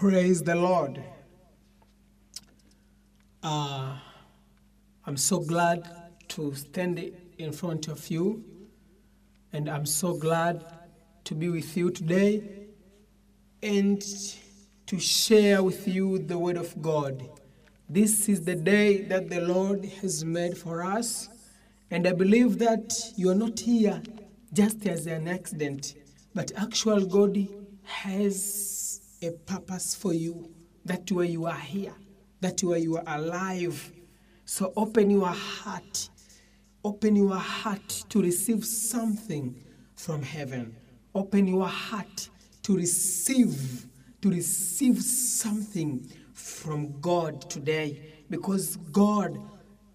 Praise the Lord. Uh, I'm so glad to stand in front of you, and I'm so glad to be with you today and to share with you the Word of God. This is the day that the Lord has made for us, and I believe that you are not here just as an accident, but actual God has a purpose for you. That way you are here, that way you are alive. So open your heart, open your heart to receive something from heaven. Open your heart to receive, to receive something from God today because God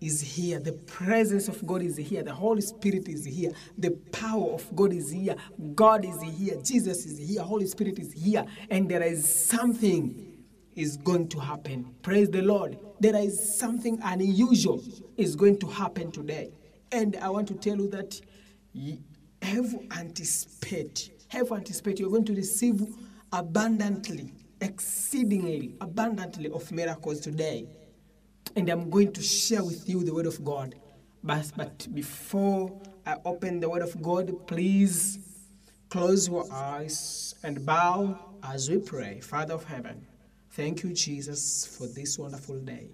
is here. The presence of God is here. The Holy Spirit is here. The power of God is here. God is here. Jesus is here. Holy Spirit is here. And there is something is going to happen. Praise the Lord. There is something unusual is going to happen today. And I want to tell you that have anticipate. Have anticipate. You're going to receive abundantly, exceedingly abundantly of miracles today and I'm going to share with you the Word of God. But, but before I open the Word of God, please close your eyes and bow as we pray. Father of heaven, thank you, Jesus, for this wonderful day.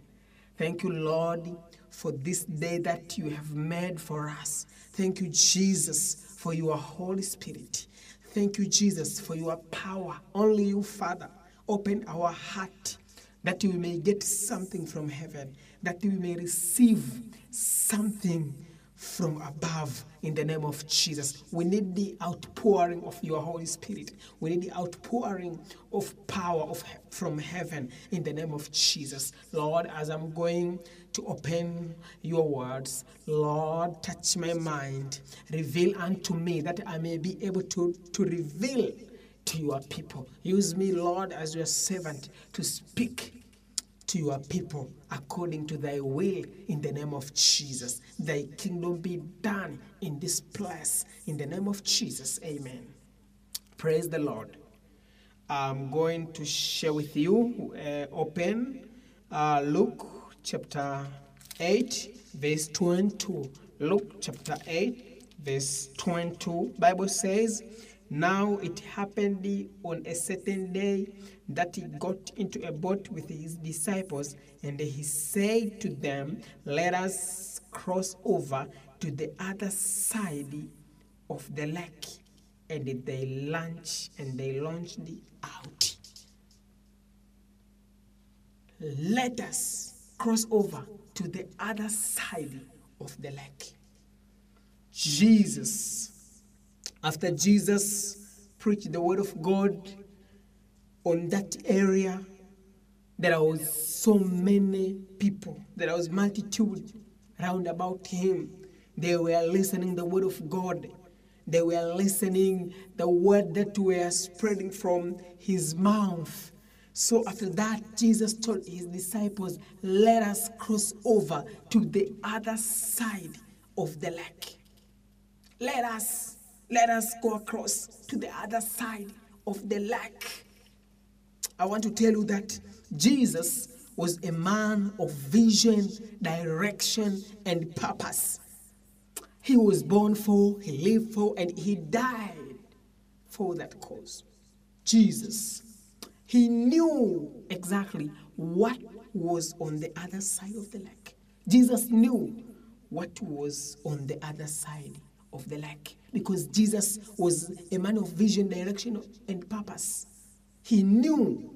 Thank you, Lord, for this day that you have made for us. Thank you, Jesus, for your Holy Spirit. Thank you, Jesus, for your power. Only you, Father, open our heart that we may get something from heaven, that we may receive something from above in the name of Jesus. We need the outpouring of your Holy Spirit. We need the outpouring of power of from heaven in the name of Jesus. Lord, as I'm going to open your words, Lord, touch my mind. Reveal unto me that I may be able to, to reveal to your people. Use me, Lord, as your servant to speak to your people according to thy will in the name of Jesus. Thy kingdom be done in this place in the name of Jesus. Amen. Praise the Lord. I'm going to share with you, uh, open uh, Luke chapter 8, verse 22. Luke chapter 8, verse 22. Bible says, now it happened on a certain day that he got into a boat with his disciples, and he said to them, Let us cross over to the other side of the lake. And they launched and they launched out. Let us cross over to the other side of the lake. Jesus after Jesus preached the word of God on that area, there was so many people, there was multitude round about him. They were listening the word of God. They were listening the word that were spreading from his mouth. So after that, Jesus told his disciples, let us cross over to the other side of the lake. Let us let us go across to the other side of the lake. I want to tell you that Jesus was a man of vision, direction, and purpose. He was born for, he lived for, and he died for that cause. Jesus, he knew exactly what was on the other side of the lake. Jesus knew what was on the other side of the lake because Jesus was a man of vision, direction, and purpose. He knew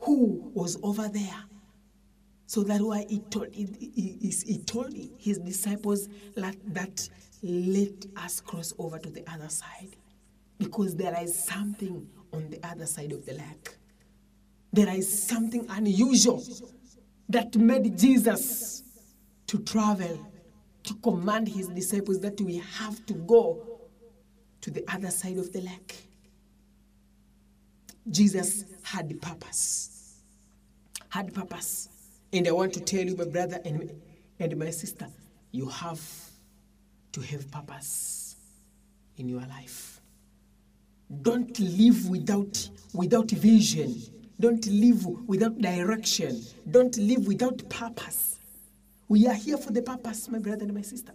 who was over there. So that's why he told, he, he, he told his disciples that, that let us cross over to the other side because there is something on the other side of the lake. There is something unusual that made Jesus to travel to command his disciples that we have to go to the other side of the lake. Jesus had purpose. Had purpose. And I want to tell you, my brother and, and my sister, you have to have purpose in your life. Don't live without, without vision. Don't live without direction. Don't live without purpose. We are here for the purpose, my brother and my sister.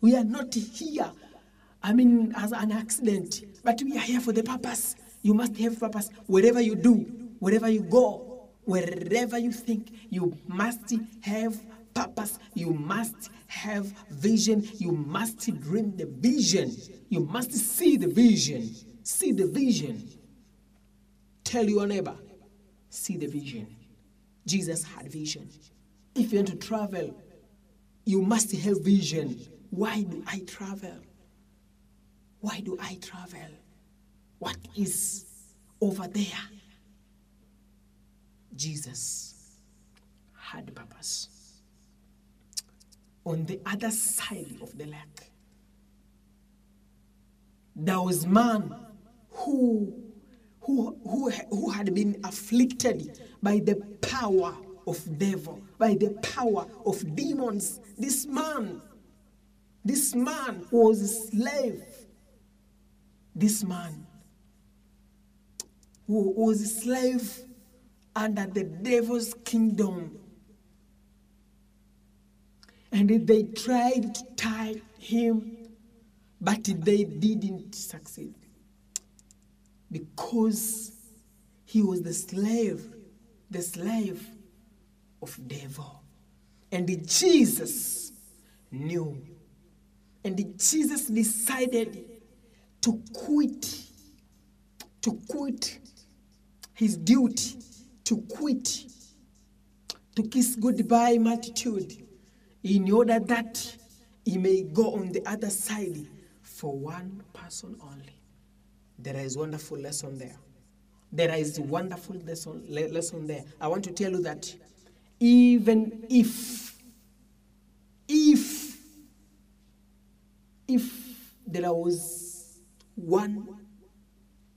We are not here, I mean, as an accident, but we are here for the purpose. You must have purpose wherever you do, wherever you go, wherever you think. You must have purpose. You must have vision. You must dream the vision. You must see the vision. See the vision. Tell your neighbor, see the vision. Jesus had vision. If you want to travel, you must have vision. Why do I travel? Why do I travel? What is over there? Jesus had purpose. On the other side of the lake, there was man who, who, who, who had been afflicted by the power of devil, by the power of demons. This man, this man was a slave. This man who was a slave under the devil's kingdom. And they tried to tie him, but they didn't succeed because he was the slave, the slave of devil. And Jesus knew. And Jesus decided to quit, to quit his duty, to quit, to kiss goodbye multitude, in order that he may go on the other side for one person only. There is wonderful lesson there. There is wonderful lesson, le- lesson there. I want to tell you that even if, if, if there was one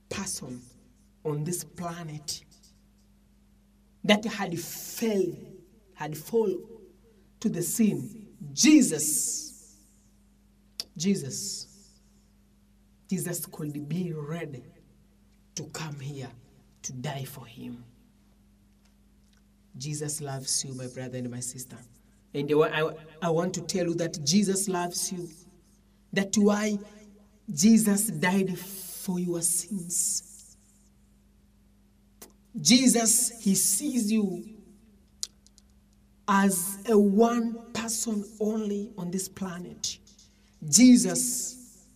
person on this planet that had failed, had fallen to the sin, Jesus, Jesus, Jesus could be ready to come here to die for him. Jesus loves you, my brother and my sister. And I, I, want to tell you that Jesus loves you. That's why Jesus died for your sins. Jesus, He sees you as a one person only on this planet. Jesus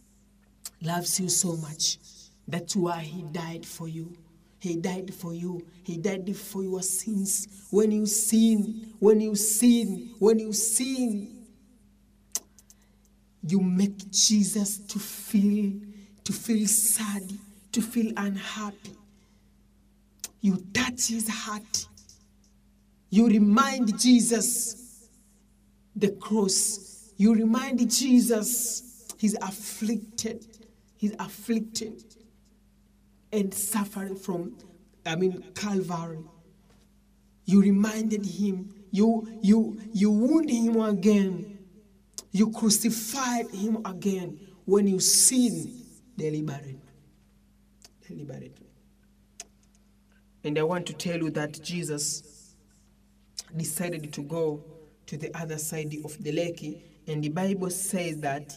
loves you so much. That's why He died for you. He died for you. He died for your sins. When you sin, when you sin, when you sin, you make Jesus to feel to feel sad, to feel unhappy. You touch his heart. You remind Jesus the cross. You remind Jesus he's afflicted. He's afflicted and suffering from, I mean, Calvary. You reminded him. You you you wound him again. You crucified him again when you sin deliberately. Deliberately. And I want to tell you that Jesus decided to go to the other side of the lake, and the Bible says that,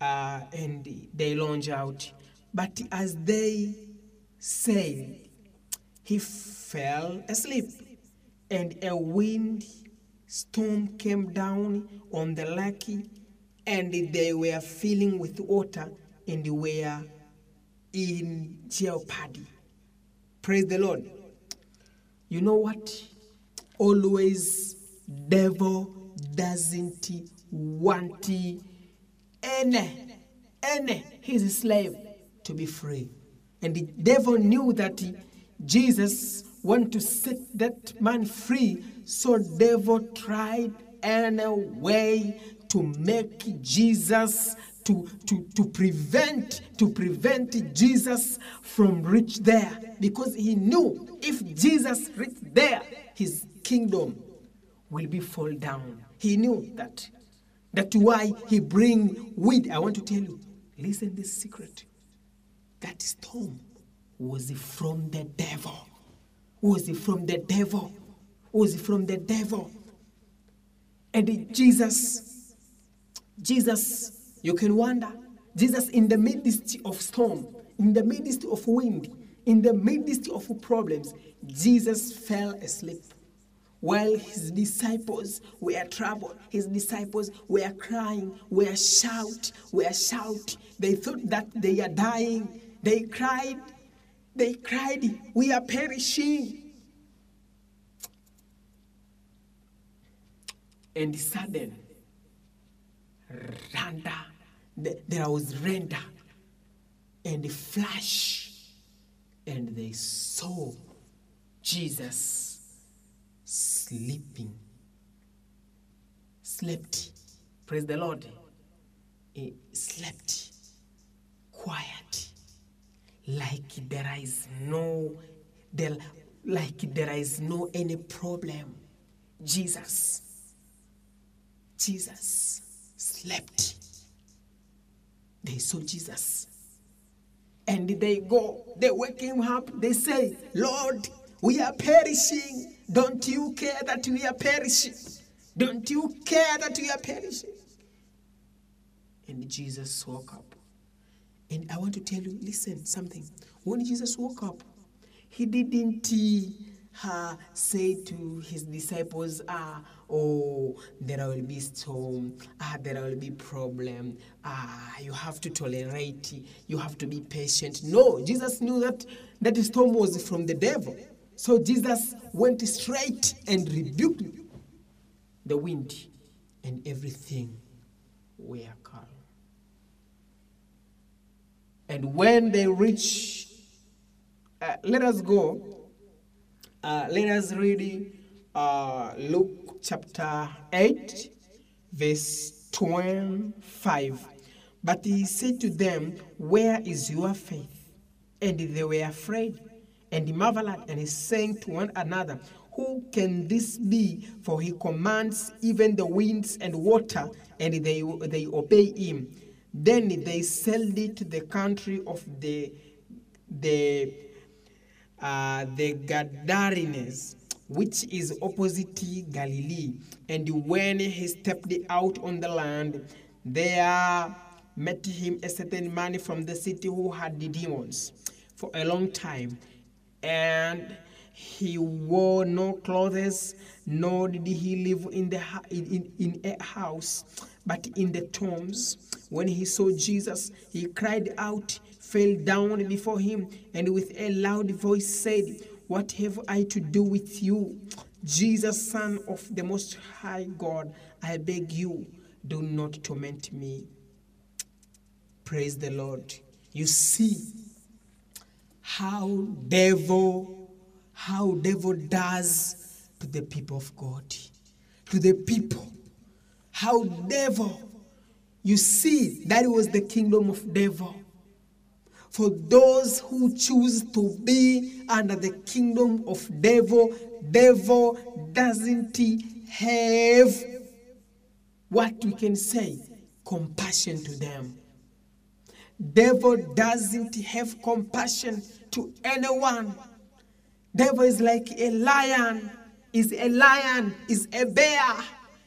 uh, and they launch out. But as they sailed, he fell asleep, and a wind storm came down on the lake, and they were filling with water and were in jeopardy. Praise the Lord. You know what? Always devil doesn't want any, any, he's a slave to be free. And the devil knew that Jesus wanted to set that man free, so devil tried any way to make Jesus to, to, to prevent to prevent Jesus from reach there. Because he knew if Jesus reached there his kingdom will be fall down. He knew that. That's why he bring wind I want to tell you listen this secret that storm was from the devil was it from the devil. Was it from the devil. And Jesus, Jesus, you can wonder, Jesus in the midst of storm, in the midst of wind, in the midst of problems, Jesus fell asleep. While his disciples were troubled, his disciples were crying, were shout, were shout. They thought that they are dying. They cried, they cried, we are perishing. And sudden, randa, there was render and flash, and they saw Jesus sleeping. Slept. Praise the Lord. He slept. Quiet. Like there is no there, like there is no any problem. Jesus. Jesus slept. They saw Jesus. And they go, they wake him up, they say, Lord, we are perishing. Don't you care that we are perishing? Don't you care that we are perishing? And Jesus woke up. And I want to tell you, listen, something. When Jesus woke up, he didn't uh, say to his disciples, ah, oh, there will be storm, ah, there will be problem, ah, you have to tolerate, you have to be patient. No, Jesus knew that that storm was from the devil. So Jesus went straight and rebuked the wind and everything were calm. And when they reach, uh, let us go, uh, let us read uh, Luke chapter 8, verse 25. But he said to them, Where is your faith? And they were afraid and marveled and he saying to one another, Who can this be? For he commands even the winds and water, and they, they obey him. Then they sold it to the country of the the uh, the Gadarenes, which is opposite Galilee. And when he stepped out on the land, there met him a certain man from the city who had the demons for a long time and he wore no clothes, nor did he live in, the, in, in a house, but in the tombs. When he saw Jesus, he cried out, fell down before him, and with a loud voice said, What have I to do with you? Jesus, Son of the Most High God, I beg you, do not torment me. Praise the Lord. You see, how devil how devil does to the people of God to the people how devil you see that was the kingdom of devil. For those who choose to be under the kingdom of devil devil doesn't have what we can say compassion to them. Devil doesn't have compassion to anyone. Devil is like a lion is a lion is a bear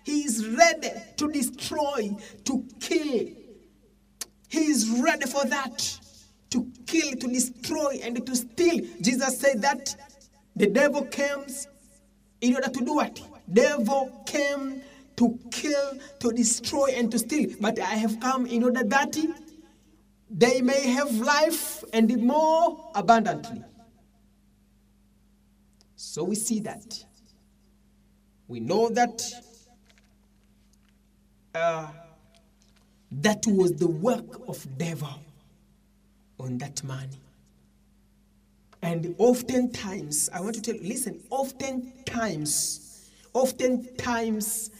he is ready to destroy to kill he is ready for that to kill to destroy and to steal jesus said that the devil comes in order to do what devil came to kill to destroy and to steal but i have come in order that they may have life and more abundantly. So we see that. We know that uh, that was the work of devil on that man. And oftentimes, I want to tell you, listen, oftentimes, oftentimes,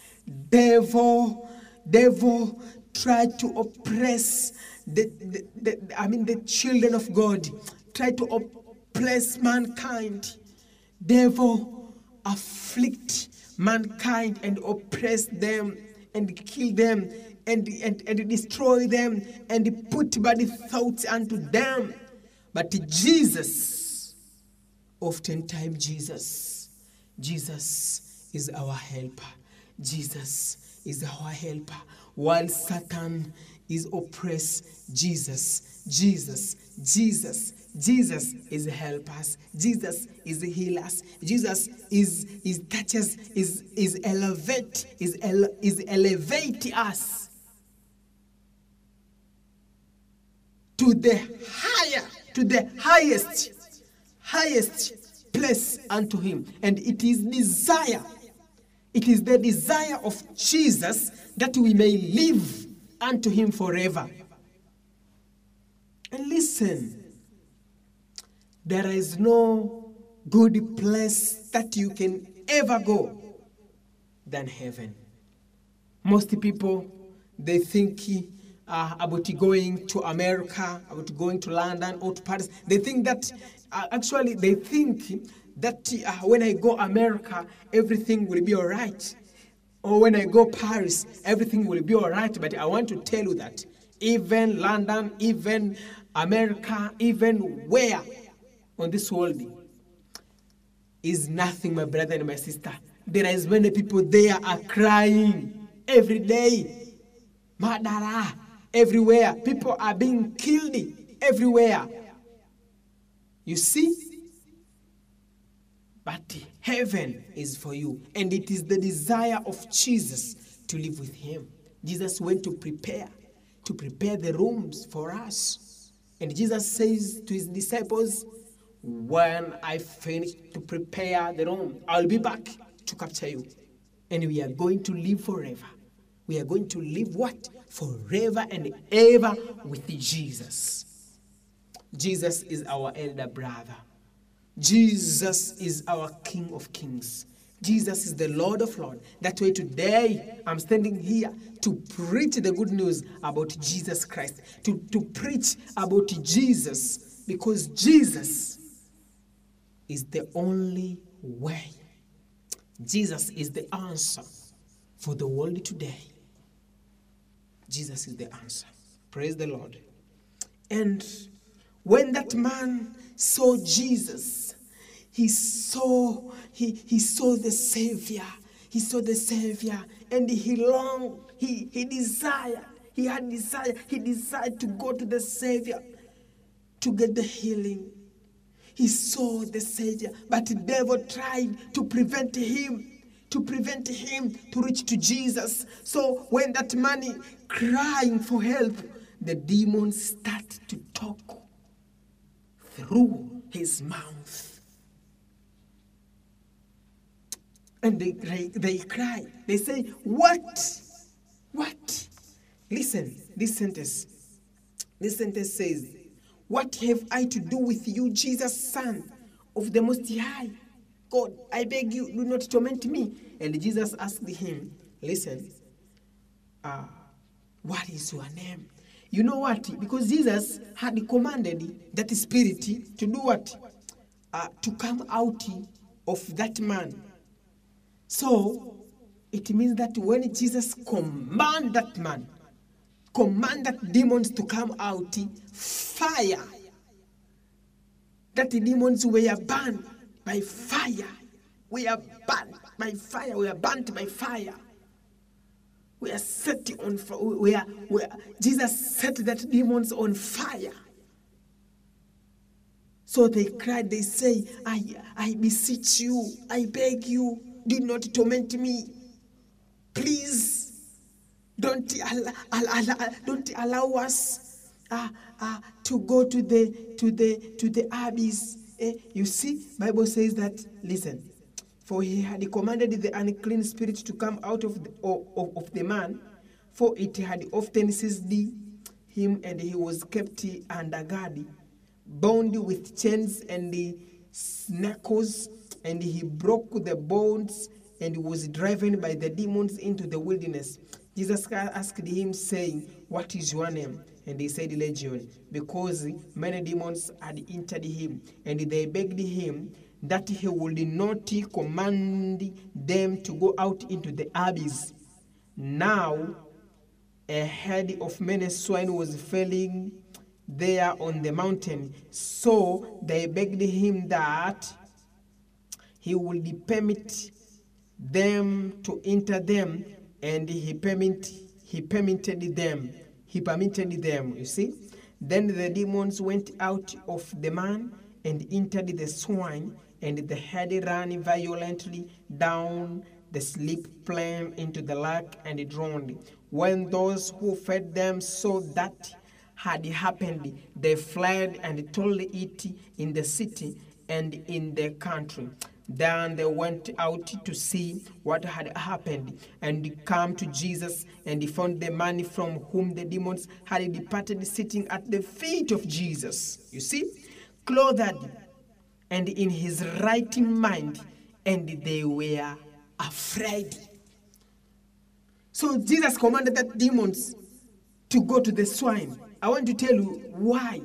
devil, devil tried to oppress the, the, the, I mean, the children of God try to oppress mankind. Devil afflict mankind and oppress them and kill them and, and, and destroy them and put bad thoughts unto them. But Jesus, oftentimes Jesus, Jesus is our helper. Jesus is our helper. While Satan is oppressed, Jesus, Jesus, Jesus, Jesus is help us. Jesus is heal us. Jesus is is touches is is elevate is ele, is elevate us to the higher to the highest highest place unto him and it is desire it is the desire of Jesus that we may live unto him forever and listen there is no good place that you can ever go than heaven. Most people they think uh, about going to America, about going to London or to Paris. They think that uh, actually they think that uh, when I go America, everything will be all right. Or when I go Paris, everything will be all right. But I want to tell you that even London, even America, even where on this world is nothing, my brother and my sister. There is many people there are crying every day. Madara everywhere. People are being killed everywhere. You see? But heaven is for you. And it is the desire of Jesus to live with him. Jesus went to prepare, to prepare the rooms for us. And Jesus says to his disciples, when I finish to prepare the room, I'll be back to capture you. And we are going to live forever. We are going to live what? Forever and ever with Jesus. Jesus is our elder brother. Jesus is our King of kings. Jesus is the Lord of lords. That way today I'm standing here to preach the good news about Jesus Christ, to, to preach about Jesus, because Jesus is the only way. Jesus is the answer for the world today. Jesus is the answer. Praise the Lord. And when that man saw Jesus, he saw he, he saw the Savior. He saw the Savior and he longed, he, he desired, he had desire, he desired to go to the Savior to get the healing. He saw the Savior, but the devil tried to prevent him, to prevent him to reach to Jesus. So when that man crying for help, the demons start to talk through his mouth. And they, they, they cry. They say, What? What? Listen, this sentence. This sentence says, What have I to do with you, Jesus, Son of the Most High? God, I beg you, do not torment me. And Jesus asked him, Listen, uh, what is your name? You know what? Because Jesus had commanded that spirit to do what? Uh, to come out of that man. So it means that when Jesus commanded that man, command that demons to come out, fire, that the demons were burned by fire. We are burned by fire. We are burnt by fire. We are set on fire. We are, we are, Jesus set that demons on fire. So they cried, they say, I, I beseech you, I beg you, do not torment me. Please, don't allow, allow, don't allow us uh, uh, to go to the to the to the abyss. Eh, you see, Bible says that. Listen, for he had commanded the unclean spirit to come out of the, of, of the man, for it had often seized him, and he was kept under guard, bound with chains and snackles, and he broke the bones and was driven by the demons into the wilderness. Jesus asked him, saying, What is your name? And he said, Legion, because many demons had entered him, and they begged him that he would not command them to go out into the abyss. Now, a herd of many swine was falling there on the mountain. So they begged him that he would permit them to enter them, and he permit he permitted them. He permitted them. You see. Then the demons went out of the man and entered the swine, and the head ran violently down the slip plain into the lake and drowned. When those who fed them saw that had happened, they fled and told it in the city and in the country. Then they went out to see what had happened and come to Jesus and found the man from whom the demons had departed sitting at the feet of Jesus. You see, clothed and in his right mind, and they were afraid. So Jesus commanded that demons to go to the swine. I want to tell you why.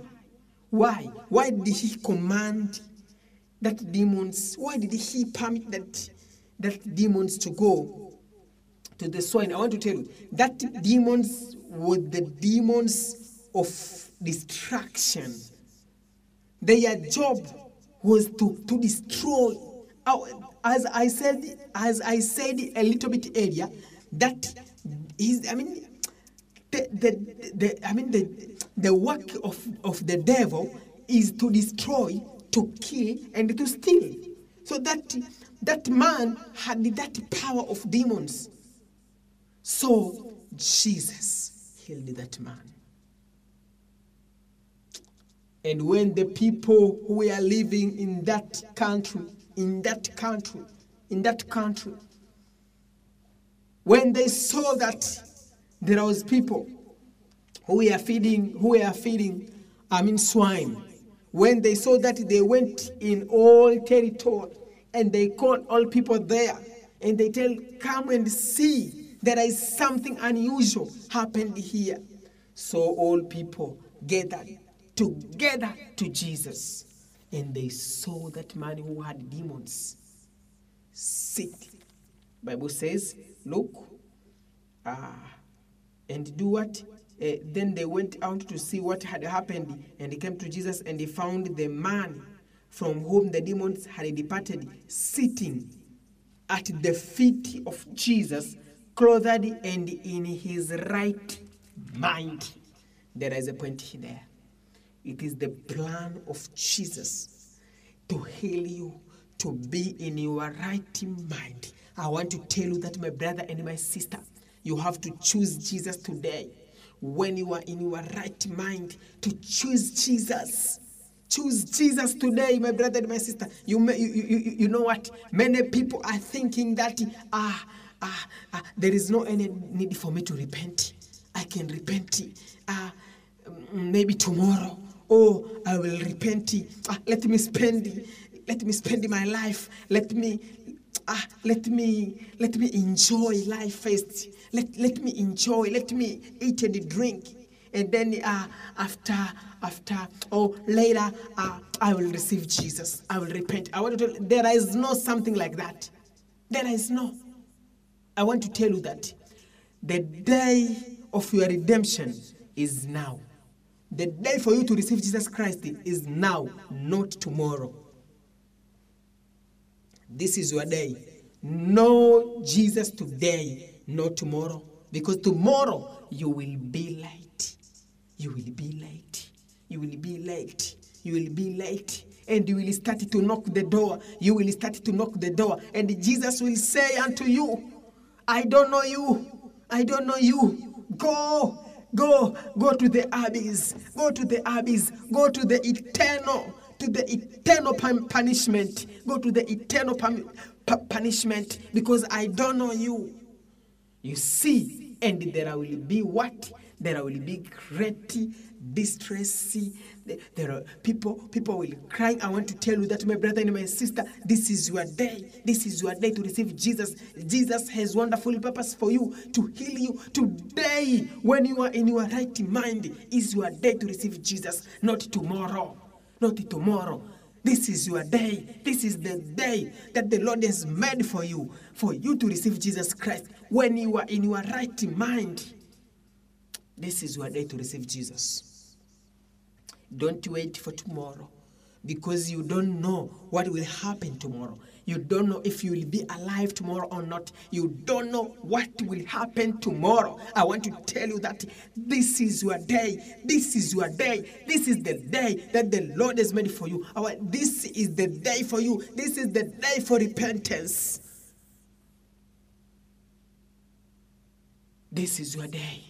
Why? Why did he command that demons? Why did he permit that that demons to go to the swine? I want to tell you that demons were the demons of destruction. Their job was to, to destroy. As I said, as I said a little bit earlier, that is, I mean, the, the, the, I mean, the, the work of, of the devil is to destroy, to kill, and to steal. So that, that man had that power of demons. So Jesus healed that man. And when the people who were living in that country, in that country, in that country, when they saw that there was people who were feeding, who were feeding, I mean swine, when they saw that they went in all territory and they called all people there and they tell, come and see, there is something unusual happened here. So all people gathered together to Jesus. And they saw that man who had demons sick. Bible says, look, ah, and do what? Uh, then they went out to see what had happened, and they came to Jesus, and they found the man from whom the demons had departed sitting at the feet of Jesus, clothed and in his right mind. There is a point there. It is the plan of Jesus to heal you, to be in your right mind. I want to tell you that, my brother and my sister, you have to choose Jesus today. When you are in your right mind, to choose Jesus. Choose Jesus today, my brother and my sister. You, may, you, you, you know what? Many people are thinking that ah, ah, ah, there is no any need for me to repent. I can repent ah, maybe tomorrow oh i will repent ah, let me spend let me spend my life let me ah, let me let me enjoy life first. Let, let me enjoy let me eat and drink. And then uh, after after or later uh, i will receive jesus. I will repent. I want to tell there is no something like that. There is no. I want to tell you that the day of your redemption is now. The day for you to receive Jesus Christ is now, not tomorrow. This is your day. No Jesus today, no tomorrow. Because tomorrow you will be late. You will be late. You will be late. You will be late. And you will start to knock the door. You will start to knock the door. And Jesus will say unto you, I don't know you. I don't know you. Go Go, go to the abyss. Go to the abyss. Go to the eternal, to the eternal punishment. Go to the eternal punishment because I don't know you. You see, and there will be what? There will be great distress. There are people, people will cry. I want to tell you that, my brother and my sister, this is your day. This is your day to receive Jesus. Jesus has wonderful purpose for you to heal you today. When you are in your right mind, is your day to receive Jesus, not tomorrow. Not tomorrow. This is your day. This is the day that the Lord has made for you, for you to receive Jesus Christ. When you are in your right mind, this is your day to receive Jesus. Don't wait for tomorrow. because you don't know what will happen tomorrow. You don't know if you will be alive tomorrow or not. You don't know what will happen tomorrow. I want to tell you that this is your day. This is your day. This is the day that the Lord has made for you. This is the day for you. This is the day for repentance. This is your day.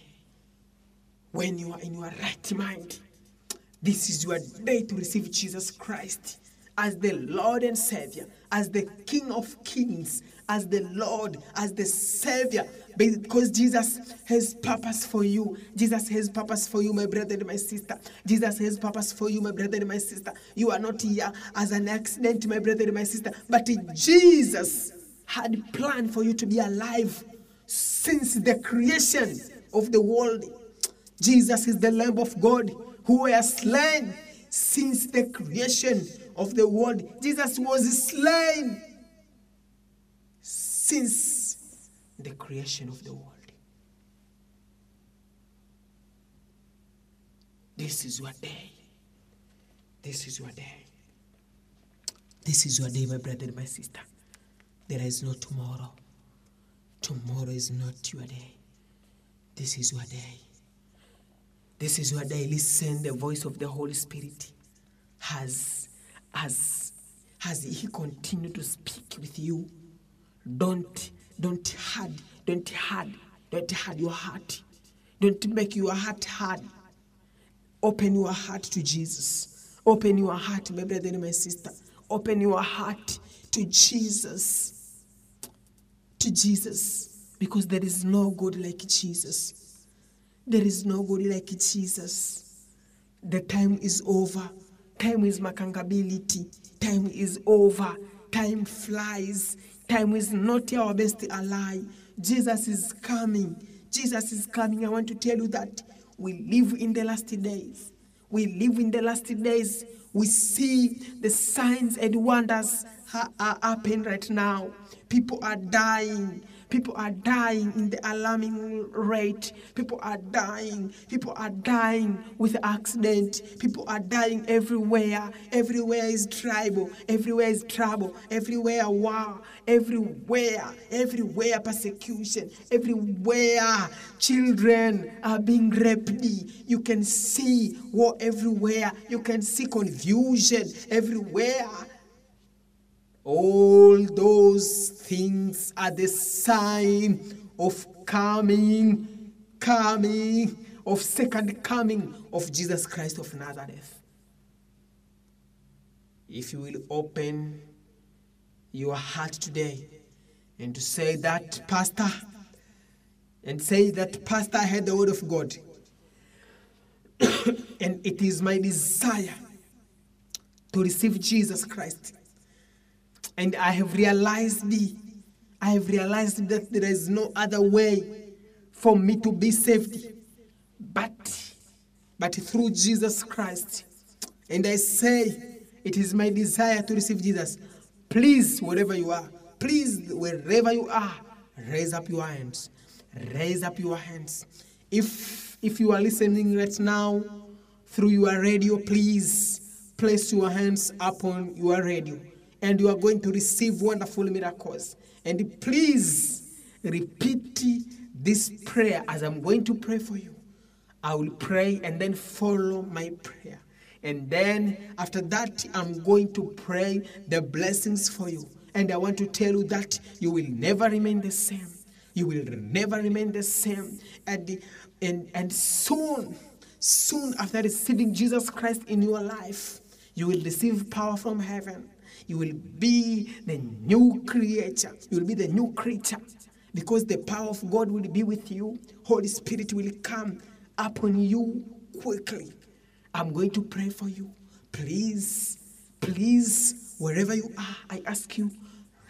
When you are in your right mind, this is your day to receive Jesus Christ as the Lord and Savior, as the King of Kings, as the Lord, as the Savior, because Jesus has purpose for you. Jesus has purpose for you, my brother and my sister. Jesus has purpose for you, my brother and my sister. You are not here as an accident, my brother and my sister, but Jesus had planned for you to be alive since the creation of the world. Jesus is the Lamb of God who was slain since the creation of the world. Jesus was slain since the creation of the world. This is your day. This is your day. This is your day, my brother and my sister. There is no tomorrow. Tomorrow is not your day. This is your day. This is your day. Listen, the voice of the Holy Spirit has, has, has He continued to speak with you. Don't, don't hard, don't hard, don't hard your heart. Don't make your heart hard. Open your heart to Jesus. Open your heart, my brother and my sister. Open your heart to Jesus. To Jesus. Because there is no God like Jesus. There is no God like Jesus. The time is over. Time is makangability. Time is over. Time flies. Time is not our best ally. Jesus is coming. Jesus is coming. I want to tell you that we live in the last days. We live in the last days. We see the signs and wonders are happening right now. People are dying. People are dying in the alarming rate. People are dying. People are dying with accident. People are dying everywhere. Everywhere is tribal. Everywhere is trouble. Everywhere war. Everywhere. Everywhere persecution. Everywhere children are being raped. You can see war everywhere. You can see confusion everywhere. All those things are the sign of coming, coming, of second coming of Jesus Christ of Nazareth. If you will open your heart today and to say that, Pastor, and say that, Pastor, I heard the word of God. and it is my desire to receive Jesus Christ and I have realized I have realized that there is no other way for me to be saved but but through Jesus Christ. And I say it is my desire to receive Jesus. Please, wherever you are, please, wherever you are, raise up your hands. Raise up your hands. If if you are listening right now through your radio, please place your hands upon your radio and you are going to receive wonderful miracles. And please repeat this prayer as I'm going to pray for you. I will pray and then follow my prayer. And then after that, I'm going to pray the blessings for you. And I want to tell you that you will never remain the same. You will never remain the same. And, and, and soon, soon after receiving Jesus Christ in your life, you will receive power from heaven you will be the new creature. You will be the new creature because the power of God will be with you. Holy Spirit will come upon you quickly. I'm going to pray for you. Please, please, wherever you are, I ask you,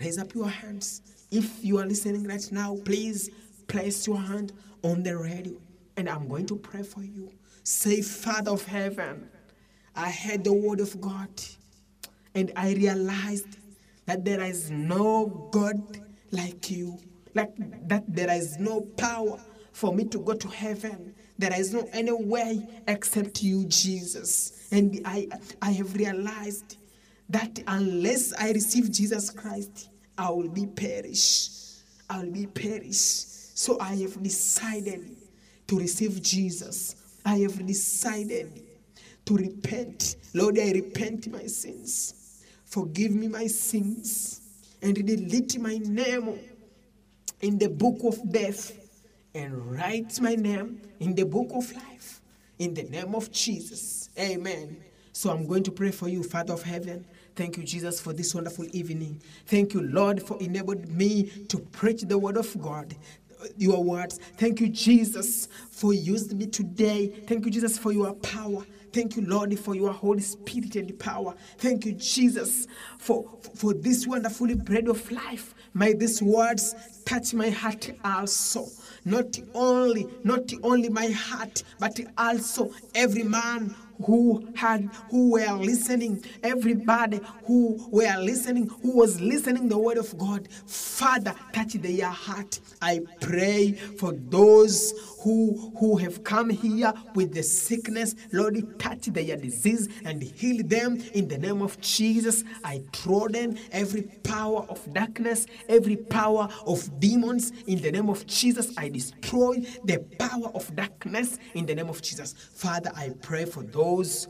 raise up your hands. If you are listening right now, please place your hand on the radio and I'm going to pray for you. Say, Father of heaven, I heard the word of God and I realized that there is no God like you, like that there is no power for me to go to heaven. There is no any way except you, Jesus. And I, I have realized that unless I receive Jesus Christ, I will be perish. I will be perish. So I have decided to receive Jesus. I have decided to repent. Lord, I repent my sins. Forgive me my sins and delete my name in the book of death and write my name in the book of life in the name of Jesus. Amen. So I'm going to pray for you, Father of heaven. Thank you, Jesus, for this wonderful evening. Thank you, Lord, for enabling me to preach the word of God your words. Thank you, Jesus, for using me today. Thank you, Jesus, for your power. Thank you, Lord, for your Holy Spirit and power. Thank you, Jesus, for, for this wonderful bread of life. May these words touch my heart also. Not only, not only my heart, but also every man who had who were listening. Everybody who were listening who was listening the word of god father touch their heart. I pray for those who who have come here with the sickness. Lord touch their disease and heal them in the name of jesus. I them every power of darkness every power of demons in the name of jesus. I destroy the power of darkness in the name of jesus. Father i pray for those those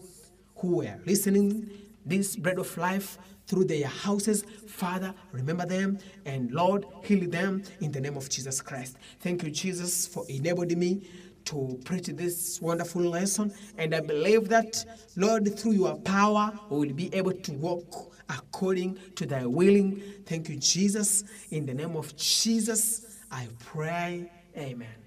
who were listening this bread of life through their houses. Father, remember them and Lord, heal them in the name of Jesus Christ. Thank you, Jesus, for enabling me to preach this wonderful lesson. And I believe that, Lord, through your power, we will be able to walk according to thy willing. Thank you, Jesus. In the name of Jesus, I pray. Amen.